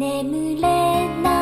眠れない。